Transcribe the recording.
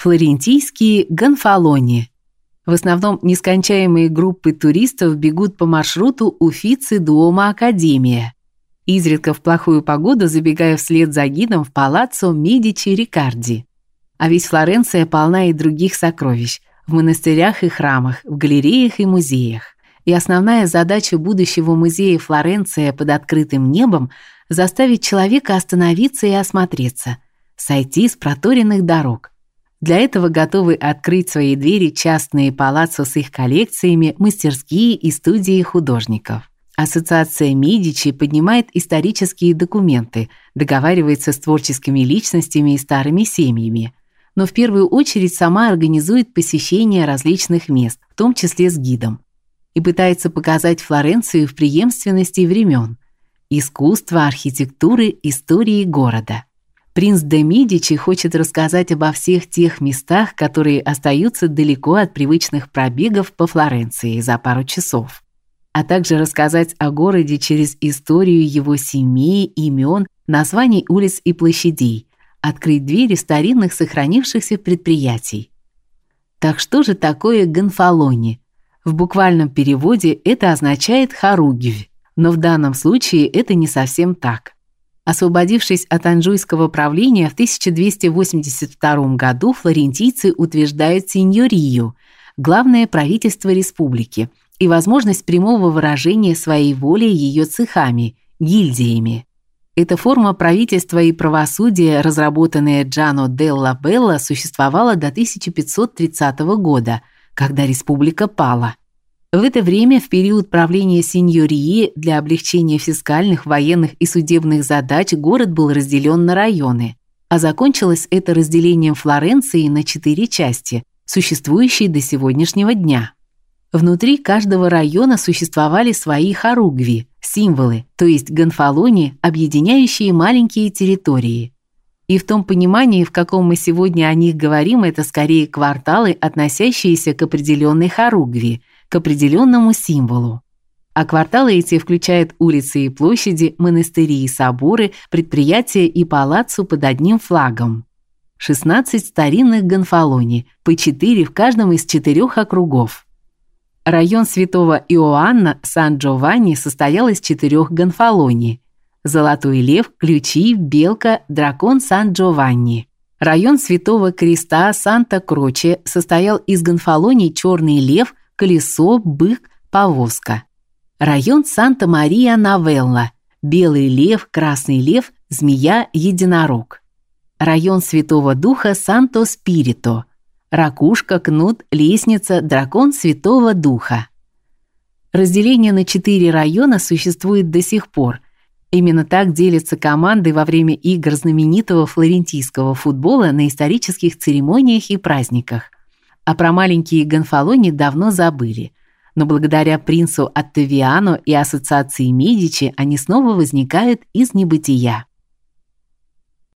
Флорентийские гонфалони. В основном нескончаемые группы туристов бегут по маршруту Уффици-Дуомо Академия. Изредка в плохую погоду забегая вслед за гидом в палаццо Медичи Рикарди. А ведь Флоренция полна и других сокровищ в монастырях и храмах, в галереях и музеях. И основная задача будущего музея Флоренция под открытым небом заставить человека остановиться и осмотреться, сойти с проторенных дорог. Для этого готовы открыть свои двери частные палаццо с их коллекциями, мастерские и студии художников. Ассоциация Медичи поднимает исторические документы, договаривается с творческими личностями и старыми семьями, но в первую очередь сама организует посещение различных мест, в том числе с гидом и пытается показать Флоренцию в преемственности времен искусства, архитектуры, истории города. Принц де Медичи хочет рассказать обо всех тех местах, которые остаются далеко от привычных пробегов по Флоренции за пару часов, а также рассказать о городе через историю его семей, имен, названий улиц и площадей, открыть двери старинных сохранившихся предприятий. Так что же такое Гонфалони? В буквальном переводе это означает Харугвь, но в данном случае это не совсем так. Освободившись от анжуйского правления в 1282 году, флорентийцы утверждают сеньорию, главное правительство республики, и возможность прямого выражения своей воли ее цехами, гильдиями. Эта форма правительства и правосудия, разработанная Джано делла Белла, существовала до 1530 года – когда республика пала. В это время, в период правления сеньории, для облегчения фискальных, военных и судебных задач город был разделен на районы, а закончилось это разделением Флоренции на четыре части, существующие до сегодняшнего дня. Внутри каждого района существовали свои хоругви, символы, то есть гонфалони, объединяющие маленькие территории. И в том понимании, в каком мы сегодня о них говорим, это скорее кварталы, относящиеся к определенной хоругви, к определенному символу. А кварталы эти включают улицы и площади, монастыри и соборы, предприятия и палаццо под одним флагом. 16 старинных гонфалони, по 4 в каждом из четырех округов. Район Святого Иоанна Сан-Джованни состоял из четырех гонфалони – Золотой лев, ключи, белка, дракон Сан-Джованни. Район Святого Креста Санта-Кроче состоял из гонфалоний Черный лев, колесо, бык, повозка. Район Санта-Мария-Новелла. Белый лев, красный лев, змея, единорог. Район Святого Духа Санто-Спирито. Ракушка, кнут, лестница, дракон Святого Духа. Разделение на четыре района существует до сих пор – Именно так делятся команды во время игр знаменитого флорентийского футбола на исторических церемониях и праздниках. А про маленькие гонфалони давно забыли. Но благодаря принцу Оттавиано и ассоциации Медичи они снова возникают из небытия.